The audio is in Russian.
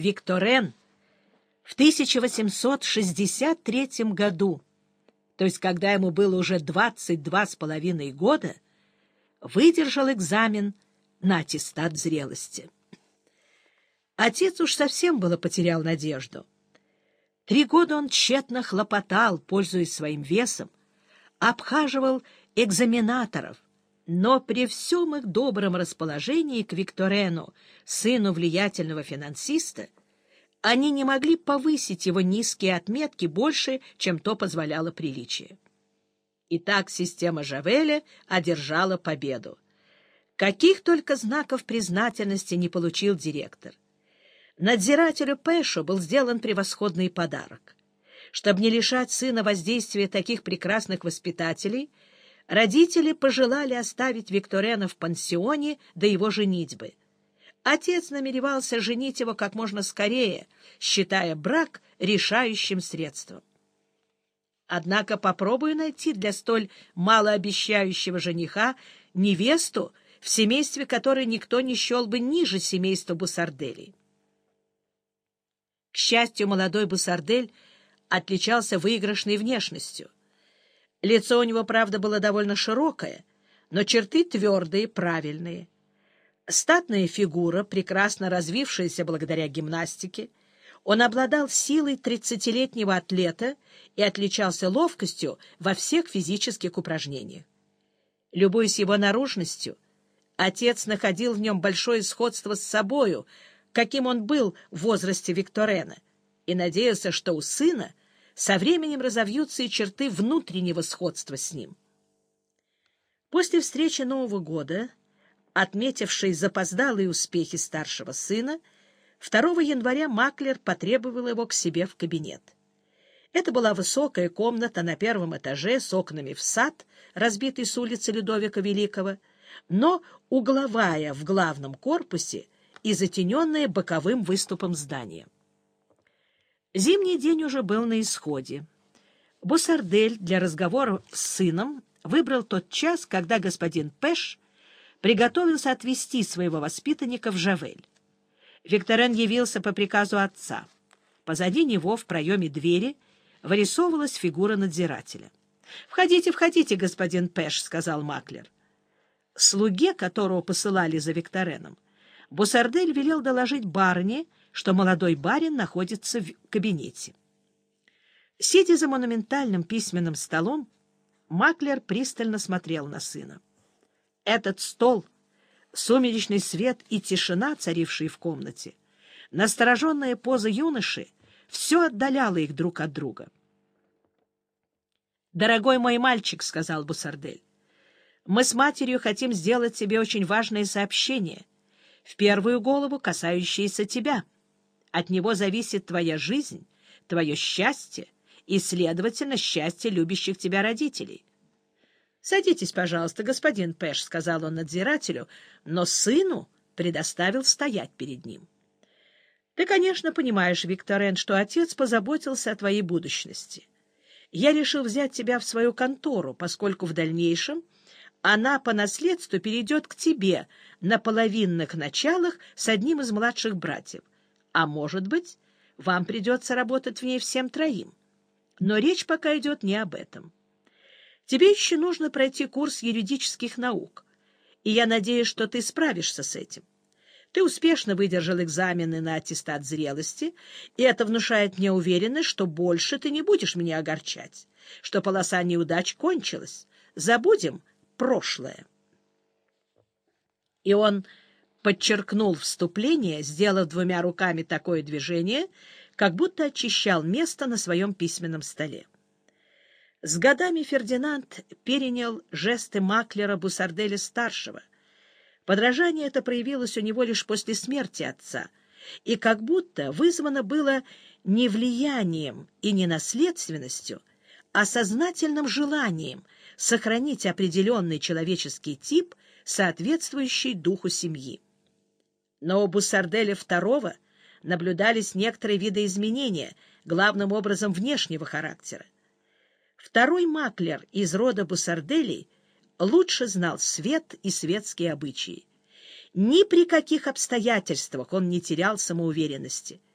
Викторен в 1863 году, то есть когда ему было уже 22 с половиной года, выдержал экзамен на аттестат зрелости. Отец уж совсем было потерял надежду. Три года он тщетно хлопотал, пользуясь своим весом, обхаживал экзаменаторов, но при всем их добром расположении к Викторену, сыну влиятельного финансиста, они не могли повысить его низкие отметки больше, чем то позволяло приличие. Итак, система Жавеля одержала победу. Каких только знаков признательности не получил директор. Надзирателю Пэшу был сделан превосходный подарок. Чтобы не лишать сына воздействия таких прекрасных воспитателей, родители пожелали оставить Викторена в пансионе до его женитьбы. Отец намеревался женить его как можно скорее, считая брак решающим средством. Однако попробую найти для столь малообещающего жениха невесту, в семействе которой никто не счел бы ниже семейства Бусарделей. К счастью, молодой Бусардель отличался выигрышной внешностью. Лицо у него, правда, было довольно широкое, но черты твердые, правильные. Статная фигура, прекрасно развившаяся благодаря гимнастике, он обладал силой тридцатилетнего атлета и отличался ловкостью во всех физических упражнениях. Любуясь его наружностью, отец находил в нем большое сходство с собою, каким он был в возрасте Викторена, и надеялся, что у сына со временем разовьются и черты внутреннего сходства с ним. После встречи Нового года, отметившей запоздалые успехи старшего сына, 2 января Маклер потребовал его к себе в кабинет. Это была высокая комната на первом этаже с окнами в сад, разбитый с улицы Людовика Великого, но угловая в главном корпусе и затененная боковым выступом здания. Зимний день уже был на исходе. Бусардель для разговора с сыном выбрал тот час, когда господин Пэш приготовился отвезти своего воспитанника в Жавель. Викторен явился по приказу отца. Позади него, в проеме двери, вырисовывалась фигура надзирателя. — Входите, входите, господин Пэш, — сказал Маклер. Слуге, которого посылали за Виктореном, Бусардель велел доложить барыне, что молодой барин находится в кабинете. Сидя за монументальным письменным столом, Маклер пристально смотрел на сына. Этот стол — сумеречный свет и тишина, царившие в комнате, настороженная поза юноши, все отдаляло их друг от друга. «Дорогой мой мальчик», — сказал Бусардель, — «мы с матерью хотим сделать тебе очень важное сообщение, в первую голову касающееся тебя. От него зависит твоя жизнь, твое счастье и, следовательно, счастье любящих тебя родителей. — Садитесь, пожалуйста, господин Пэш, — сказал он надзирателю, но сыну предоставил стоять перед ним. — Ты, конечно, понимаешь, Викторен, что отец позаботился о твоей будущности. Я решил взять тебя в свою контору, поскольку в дальнейшем она по наследству перейдет к тебе на половинных началах с одним из младших братьев. А может быть, вам придется работать в ней всем троим. Но речь пока идет не об этом. Тебе еще нужно пройти курс юридических наук, и я надеюсь, что ты справишься с этим. Ты успешно выдержал экзамены на аттестат зрелости, и это внушает мне уверенность, что больше ты не будешь меня огорчать, что полоса неудач кончилась. Забудем прошлое. И он подчеркнул вступление, сделав двумя руками такое движение, как будто очищал место на своем письменном столе. С годами Фердинанд перенял жесты Маклера Бусарделя-старшего. Подражание это проявилось у него лишь после смерти отца, и как будто вызвано было не влиянием и не наследственностью, а сознательным желанием сохранить определенный человеческий тип, соответствующий духу семьи. Но у Бусарделя II наблюдались некоторые виды изменения, главным образом внешнего характера. Второй маклер из рода Бусарделей лучше знал свет и светские обычаи. Ни при каких обстоятельствах он не терял самоуверенности —